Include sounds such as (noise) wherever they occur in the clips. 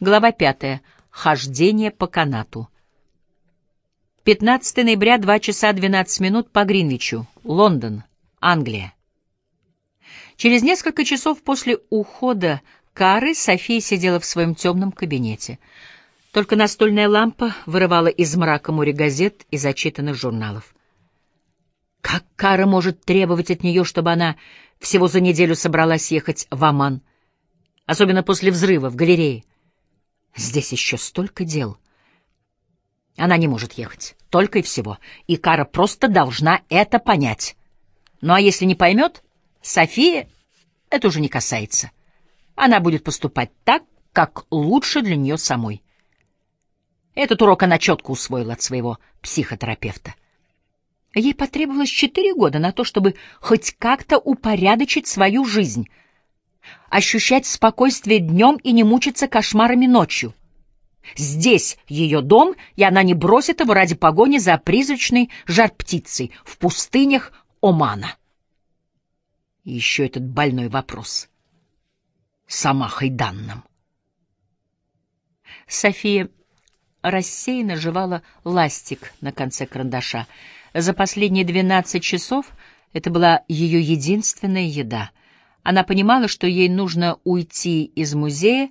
Глава пятая. Хождение по канату. 15 ноября, 2 часа 12 минут по Гринвичу, Лондон, Англия. Через несколько часов после ухода Кары София сидела в своем темном кабинете. Только настольная лампа вырывала из мрака море газет и зачитанных журналов. Как Кара может требовать от нее, чтобы она всего за неделю собралась ехать в Оман? Особенно после взрыва в галерее. Здесь еще столько дел. Она не может ехать. Только и всего. И Кара просто должна это понять. Ну а если не поймет, София это уже не касается. Она будет поступать так, как лучше для нее самой. Этот урок она четко усвоила от своего психотерапевта. Ей потребовалось четыре года на то, чтобы хоть как-то упорядочить свою жизнь — ощущать спокойствие днем и не мучиться кошмарами ночью. Здесь ее дом, и она не бросит его ради погони за призрачной жар-птицей в пустынях Омана. Еще этот больной вопрос. Сама Хайданном. София рассеянно жевала ластик на конце карандаша. За последние двенадцать часов это была ее единственная еда — она понимала, что ей нужно уйти из музея,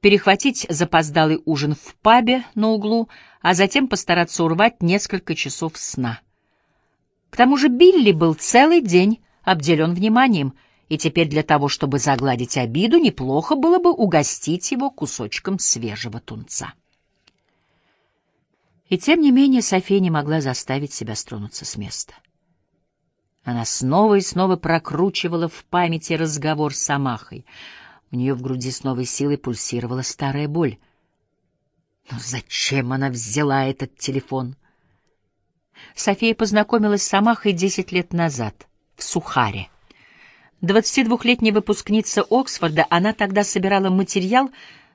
перехватить запоздалый ужин в пабе на углу, а затем постараться урвать несколько часов сна. К тому же Билли был целый день обделен вниманием, и теперь для того, чтобы загладить обиду, неплохо было бы угостить его кусочком свежего тунца. И тем не менее София не могла заставить себя стронуться с места. Она снова и снова прокручивала в памяти разговор с Амахой. У нее в груди с новой силой пульсировала старая боль. Но зачем она взяла этот телефон? София познакомилась с Амахой десять лет назад, в Сухаре. Двадцатидвухлетняя выпускница Оксфорда, она тогда собирала материал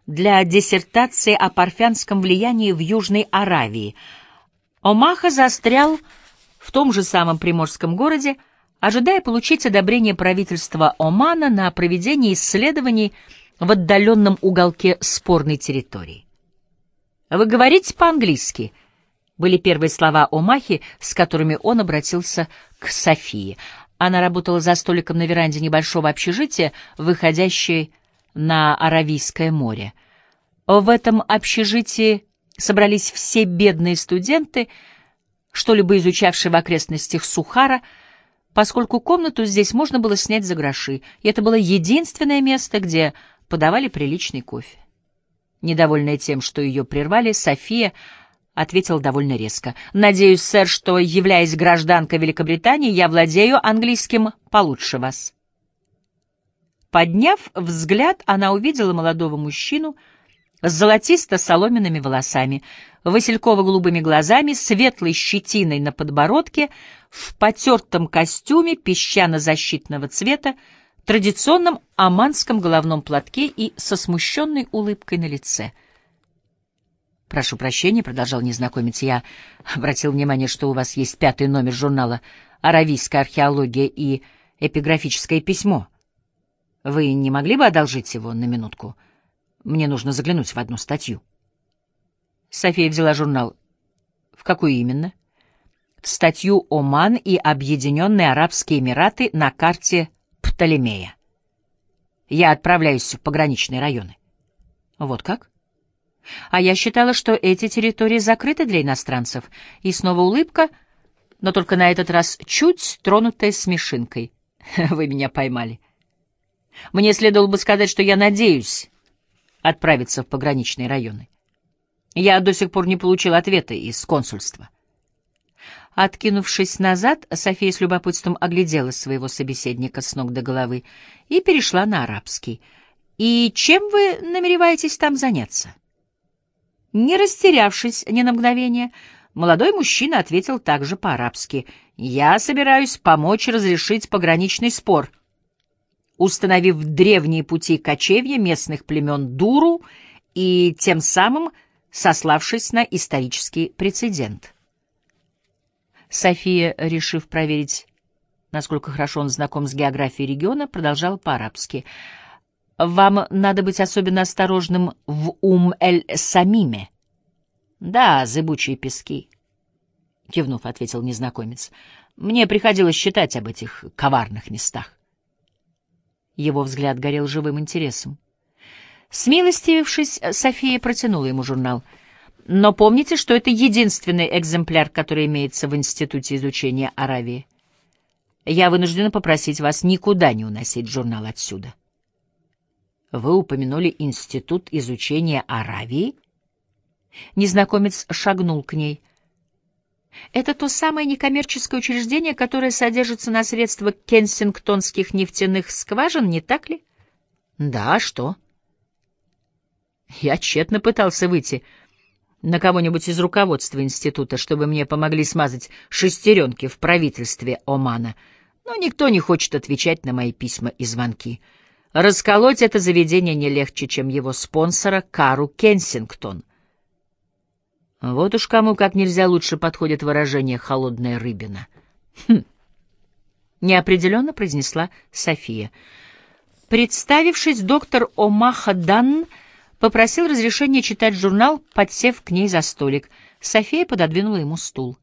для диссертации о парфянском влиянии в Южной Аравии. Омаха застрял в том же самом приморском городе, ожидая получить одобрение правительства Омана на проведение исследований в отдаленном уголке спорной территории. «Вы говорите по-английски?» были первые слова Омахи, с которыми он обратился к Софии. Она работала за столиком на веранде небольшого общежития, выходящей на Аравийское море. В этом общежитии собрались все бедные студенты — что-либо изучавший в окрестностях Сухара, поскольку комнату здесь можно было снять за гроши, и это было единственное место, где подавали приличный кофе. Недовольная тем, что ее прервали, София ответила довольно резко. «Надеюсь, сэр, что, являясь гражданкой Великобритании, я владею английским получше вас». Подняв взгляд, она увидела молодого мужчину с золотисто-соломенными волосами — васильково-голубыми глазами, светлой щетиной на подбородке, в потертом костюме песчано-защитного цвета, традиционном оманском головном платке и со смущенной улыбкой на лице. «Прошу прощения», — продолжал незнакомец, — «я обратил внимание, что у вас есть пятый номер журнала «Аравийская археология и эпиграфическое письмо». Вы не могли бы одолжить его на минутку? Мне нужно заглянуть в одну статью». София взяла журнал. В какую именно? В статью «Оман и Объединенные Арабские Эмираты на карте Птолемея. Я отправляюсь в пограничные районы. Вот как? А я считала, что эти территории закрыты для иностранцев. И снова улыбка, но только на этот раз чуть тронутая смешинкой. (laughs) Вы меня поймали. Мне следовало бы сказать, что я надеюсь отправиться в пограничные районы. Я до сих пор не получил ответа из консульства. Откинувшись назад, София с любопытством оглядела своего собеседника с ног до головы и перешла на арабский. «И чем вы намереваетесь там заняться?» Не растерявшись ни на мгновение, молодой мужчина ответил также по-арабски. «Я собираюсь помочь разрешить пограничный спор, установив древние пути кочевья местных племен Дуру и тем самым сославшись на исторический прецедент. София, решив проверить, насколько хорошо он знаком с географией региона, продолжала по-арабски. Вам надо быть особенно осторожным в Ум-эль-Самиме. Да, зыбучие пески. Кивнув, ответил незнакомец. Мне приходилось читать об этих коварных местах. Его взгляд горел живым интересом. Смилостивившись, София протянула ему журнал. «Но помните, что это единственный экземпляр, который имеется в Институте изучения Аравии. Я вынуждена попросить вас никуда не уносить журнал отсюда». «Вы упомянули Институт изучения Аравии?» Незнакомец шагнул к ней. «Это то самое некоммерческое учреждение, которое содержится на средства кенсингтонских нефтяных скважин, не так ли?» «Да, что?» Я тщетно пытался выйти на кого-нибудь из руководства института, чтобы мне помогли смазать шестеренки в правительстве Омана, но никто не хочет отвечать на мои письма и звонки. Расколоть это заведение не легче, чем его спонсора Кару Кенсингтон. Вот уж кому как нельзя лучше подходит выражение «холодная рыбина». Хм. Неопределенно произнесла София. Представившись, доктор Омаха Данн попросил разрешения читать журнал, подсев к ней за столик. София пододвинула ему стул.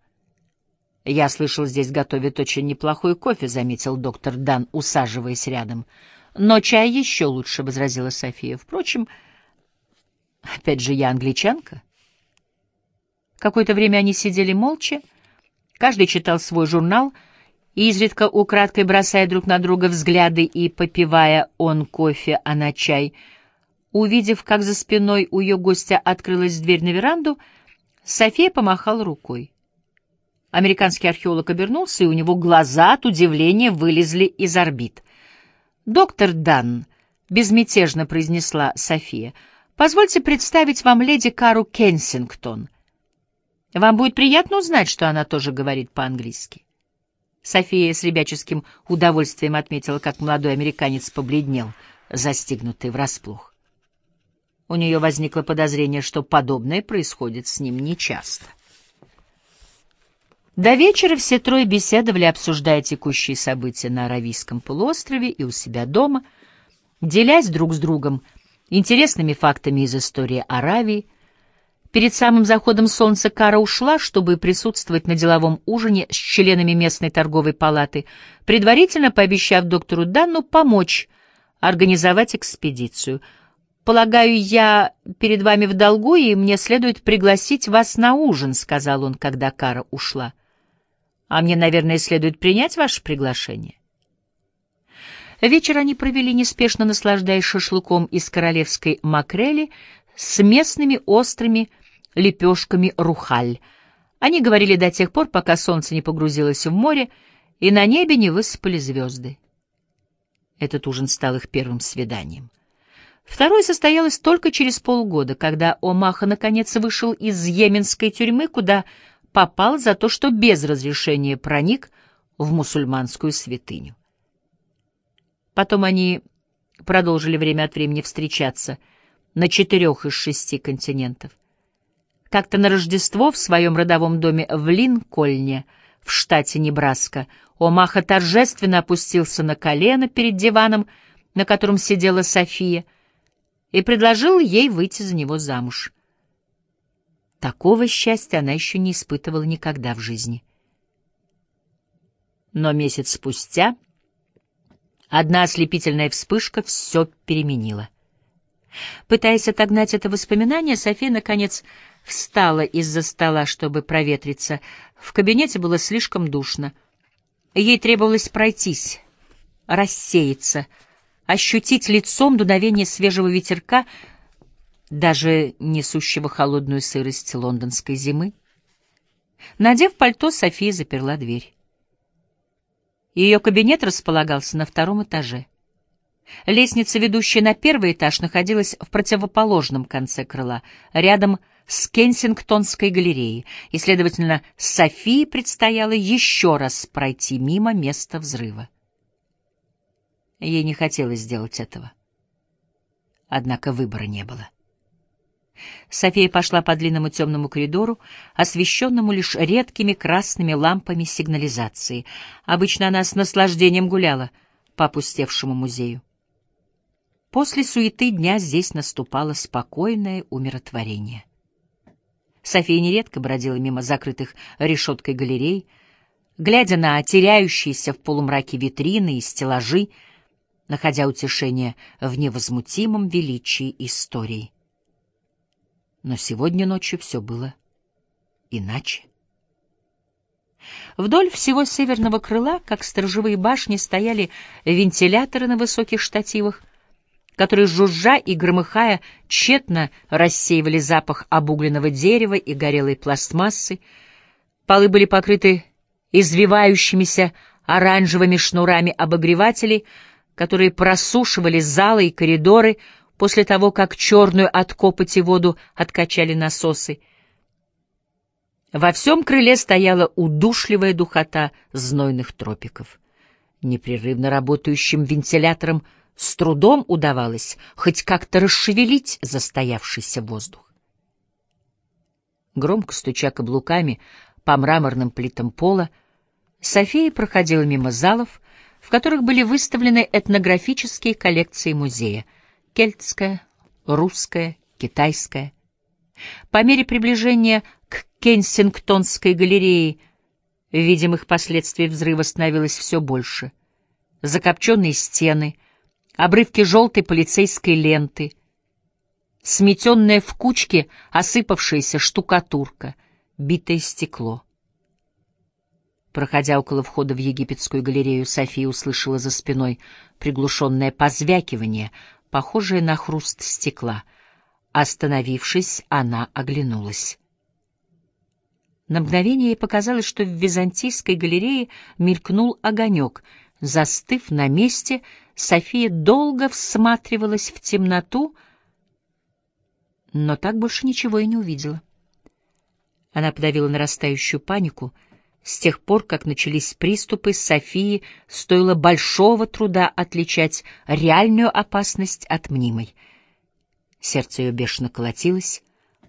«Я слышал, здесь готовят очень неплохой кофе», — заметил доктор Дан, усаживаясь рядом. «Но чай еще лучше», — возразила София. «Впрочем, опять же, я англичанка». Какое-то время они сидели молча, каждый читал свой журнал, изредка украдкой бросая друг на друга взгляды и попивая он кофе, она чай — Увидев, как за спиной у ее гостя открылась дверь на веранду, София помахала рукой. Американский археолог обернулся, и у него глаза от удивления вылезли из орбит. «Доктор Дан», — безмятежно произнесла София, — «позвольте представить вам леди Кару Кенсингтон. Вам будет приятно узнать, что она тоже говорит по-английски». София с ребяческим удовольствием отметила, как молодой американец побледнел, застигнутый врасплох. У нее возникло подозрение, что подобное происходит с ним нечасто. До вечера все трое беседовали, обсуждая текущие события на Аравийском полуострове и у себя дома, делясь друг с другом интересными фактами из истории Аравии. Перед самым заходом солнца Кара ушла, чтобы присутствовать на деловом ужине с членами местной торговой палаты, предварительно пообещав доктору Данну помочь организовать экспедицию — «Полагаю, я перед вами в долгу, и мне следует пригласить вас на ужин», — сказал он, когда Кара ушла. «А мне, наверное, следует принять ваше приглашение». Вечер они провели неспешно, наслаждаясь шашлыком из королевской макрели с местными острыми лепешками рухаль. Они говорили до тех пор, пока солнце не погрузилось в море, и на небе не высыпали звезды. Этот ужин стал их первым свиданием. Второе состоялось только через полгода, когда Омаха наконец вышел из йеменской тюрьмы, куда попал за то, что без разрешения проник в мусульманскую святыню. Потом они продолжили время от времени встречаться на четырех из шести континентов. Как-то на Рождество в своем родовом доме в Линкольне, в штате Небраска, Омаха торжественно опустился на колено перед диваном, на котором сидела София — и предложил ей выйти за него замуж. Такого счастья она еще не испытывала никогда в жизни. Но месяц спустя одна ослепительная вспышка все переменила. Пытаясь отогнать это воспоминание, София, наконец, встала из-за стола, чтобы проветриться. В кабинете было слишком душно. Ей требовалось пройтись, рассеяться — ощутить лицом дуновение свежего ветерка, даже несущего холодную сырость лондонской зимы. Надев пальто, София заперла дверь. Ее кабинет располагался на втором этаже. Лестница, ведущая на первый этаж, находилась в противоположном конце крыла, рядом с Кенсингтонской галереей, и, следовательно, Софии предстояло еще раз пройти мимо места взрыва. Ей не хотелось сделать этого. Однако выбора не было. София пошла по длинному темному коридору, освещенному лишь редкими красными лампами сигнализации. Обычно она с наслаждением гуляла по опустевшему музею. После суеты дня здесь наступало спокойное умиротворение. София нередко бродила мимо закрытых решеткой галерей, глядя на теряющиеся в полумраке витрины и стеллажи, находя утешение в невозмутимом величии истории. Но сегодня ночью все было иначе. Вдоль всего северного крыла, как сторожевые башни, стояли вентиляторы на высоких штативах, которые, жужжа и громыхая, тщетно рассеивали запах обугленного дерева и горелой пластмассы. Полы были покрыты извивающимися оранжевыми шнурами обогревателей, которые просушивали залы и коридоры после того, как черную от копоти воду откачали насосы. Во всем крыле стояла удушливая духота знойных тропиков. Непрерывно работающим вентилятором с трудом удавалось хоть как-то расшевелить застоявшийся воздух. Громко стуча каблуками по мраморным плитам пола, София проходила мимо залов, в которых были выставлены этнографические коллекции музея — кельтская, русская, китайская. По мере приближения к Кенсингтонской галерее видимых последствий взрыва становилось все больше. Закопченные стены, обрывки желтой полицейской ленты, сметенная в кучке осыпавшаяся штукатурка, битое стекло. Проходя около входа в египетскую галерею, София услышала за спиной приглушенное позвякивание, похожее на хруст стекла. Остановившись, она оглянулась. На мгновение ей показалось, что в Византийской галерее мелькнул огонек. Застыв на месте, София долго всматривалась в темноту, но так больше ничего и не увидела. Она подавила нарастающую панику. С тех пор, как начались приступы, Софии стоило большого труда отличать реальную опасность от мнимой. Сердце ее бешено колотилось,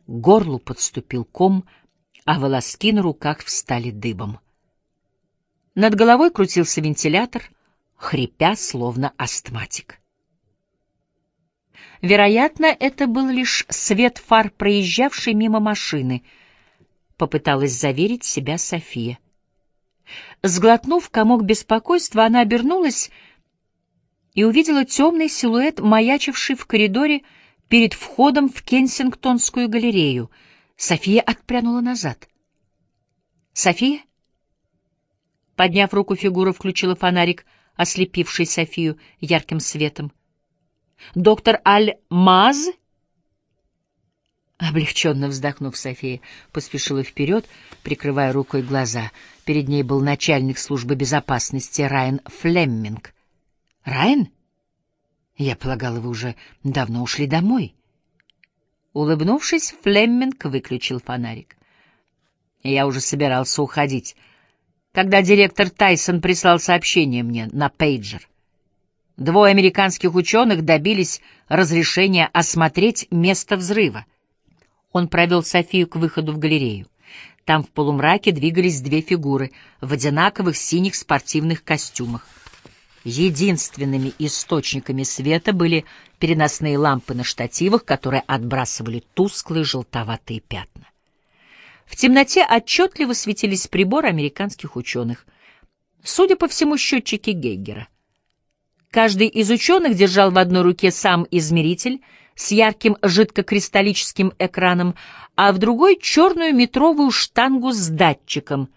горлу подступил ком — а волоски на руках встали дыбом. Над головой крутился вентилятор, хрипя, словно астматик. Вероятно, это был лишь свет фар, проезжавшей мимо машины, попыталась заверить себя София. Сглотнув комок беспокойства, она обернулась и увидела темный силуэт, маячивший в коридоре перед входом в Кенсингтонскую галерею — София отпрянула назад. «София?» Подняв руку, фигура включила фонарик, ослепивший Софию ярким светом. «Доктор Аль-Маз?» Облегченно вздохнув, София поспешила вперед, прикрывая рукой глаза. Перед ней был начальник службы безопасности Райан Флемминг. «Райан? Я полагала, вы уже давно ушли домой». Улыбнувшись, Флемминг выключил фонарик. Я уже собирался уходить, когда директор Тайсон прислал сообщение мне на пейджер. Двое американских ученых добились разрешения осмотреть место взрыва. Он провел Софию к выходу в галерею. Там в полумраке двигались две фигуры в одинаковых синих спортивных костюмах. Единственными источниками света были переносные лампы на штативах, которые отбрасывали тусклые желтоватые пятна. В темноте отчетливо светились приборы американских ученых. Судя по всему, счетчики Гейгера. Каждый из ученых держал в одной руке сам измеритель с ярким жидкокристаллическим экраном, а в другой — черную метровую штангу с датчиком,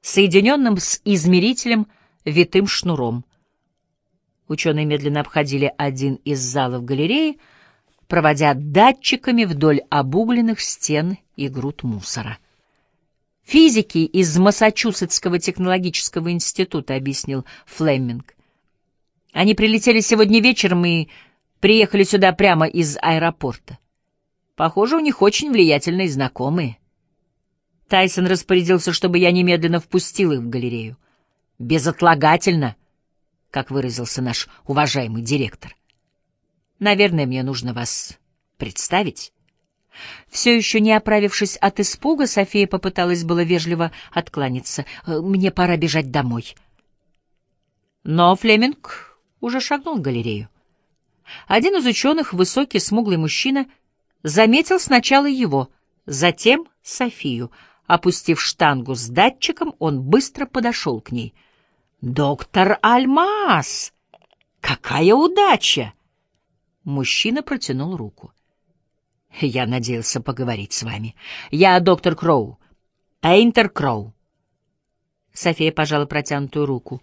соединенным с измерителем витым шнуром. Ученые медленно обходили один из залов галереи, проводя датчиками вдоль обугленных стен и груд мусора. «Физики из Массачусетского технологического института», — объяснил Флеминг. «Они прилетели сегодня вечером и приехали сюда прямо из аэропорта. Похоже, у них очень влиятельные знакомые». Тайсон распорядился, чтобы я немедленно впустил их в галерею. «Безотлагательно», — как выразился наш уважаемый директор. Наверное, мне нужно вас представить. Все еще не оправившись от испуга, София попыталась было вежливо откланяться. «Э, «Мне пора бежать домой». Но Флеминг уже шагнул в галерею. Один из ученых, высокий, смуглый мужчина, заметил сначала его, затем Софию. Опустив штангу с датчиком, он быстро подошел к ней. «Доктор Альмас! Какая удача!» Мужчина протянул руку. «Я надеялся поговорить с вами. Я доктор Кроу, Эйнтер Кроу». София пожала протянутую руку.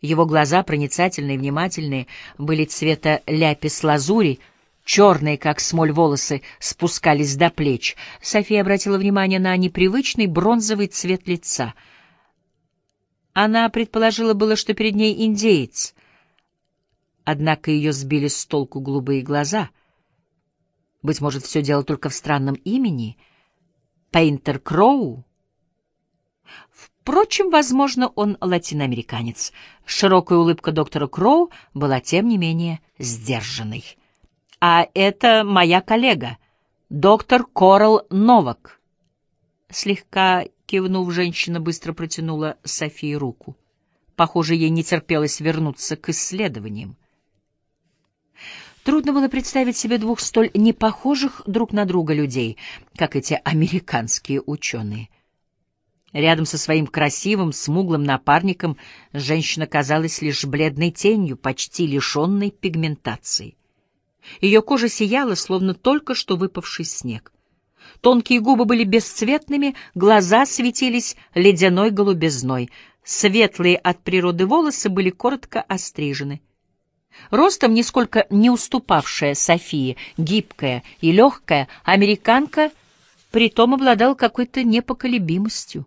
Его глаза, проницательные и внимательные, были цвета ляпис-лазури, черные, как смоль волосы, спускались до плеч. София обратила внимание на непривычный бронзовый цвет лица. Она предположила было, что перед ней индеец, однако ее сбили с толку голубые глаза. Быть может, все дело только в странном имени — Пейнтер Кроу? Впрочем, возможно, он латиноамериканец. Широкая улыбка доктора Кроу была, тем не менее, сдержанной. «А это моя коллега, доктор Корал Новак». Слегка кивнув, женщина быстро протянула Софии руку. Похоже, ей не терпелось вернуться к исследованиям. Трудно было представить себе двух столь непохожих друг на друга людей, как эти американские ученые — Рядом со своим красивым, смуглым напарником женщина казалась лишь бледной тенью, почти лишенной пигментации. Ее кожа сияла, словно только что выпавший снег. Тонкие губы были бесцветными, глаза светились ледяной голубизной, светлые от природы волосы были коротко острижены. Ростом нисколько не уступавшая Софии, гибкая и легкая, американка притом обладала какой-то непоколебимостью.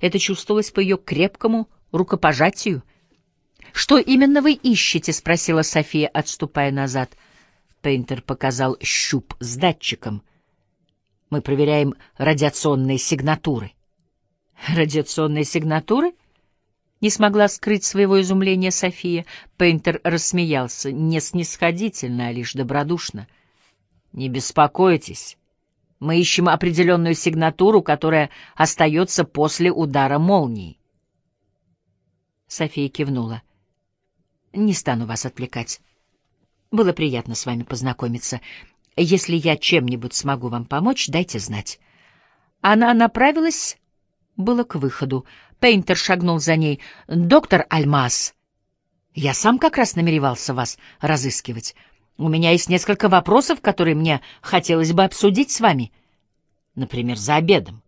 Это чувствовалось по ее крепкому рукопожатию. «Что именно вы ищете?» — спросила София, отступая назад. Пейнтер показал щуп с датчиком. «Мы проверяем радиационные сигнатуры». «Радиационные сигнатуры?» Не смогла скрыть своего изумления София. Пейнтер рассмеялся, не снисходительно, а лишь добродушно. «Не беспокойтесь. Мы ищем определенную сигнатуру, которая остается после удара молнии. София кивнула. «Не стану вас отвлекать. Было приятно с вами познакомиться. Если я чем-нибудь смогу вам помочь, дайте знать». Она направилась было к выходу. Пейнтер шагнул за ней. «Доктор Альмас, я сам как раз намеревался вас разыскивать. У меня есть несколько вопросов, которые мне хотелось бы обсудить с вами. Например, за обедом.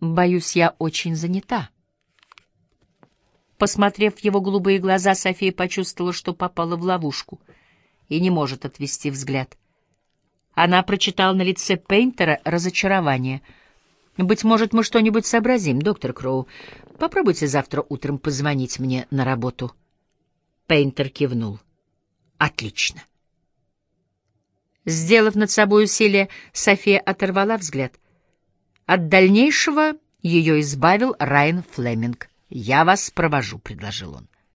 Боюсь, я очень занята. Посмотрев в его голубые глаза, София почувствовала, что попала в ловушку и не может отвести взгляд. Она прочитала на лице Пейнтера разочарование. «Быть может, мы что-нибудь сообразим, доктор Кроу. Попробуйте завтра утром позвонить мне на работу». Пейнтер кивнул. «Отлично». Сделав над собой усилие, София оторвала взгляд. От дальнейшего ее избавил Райан Флеминг. «Я вас провожу», — предложил он.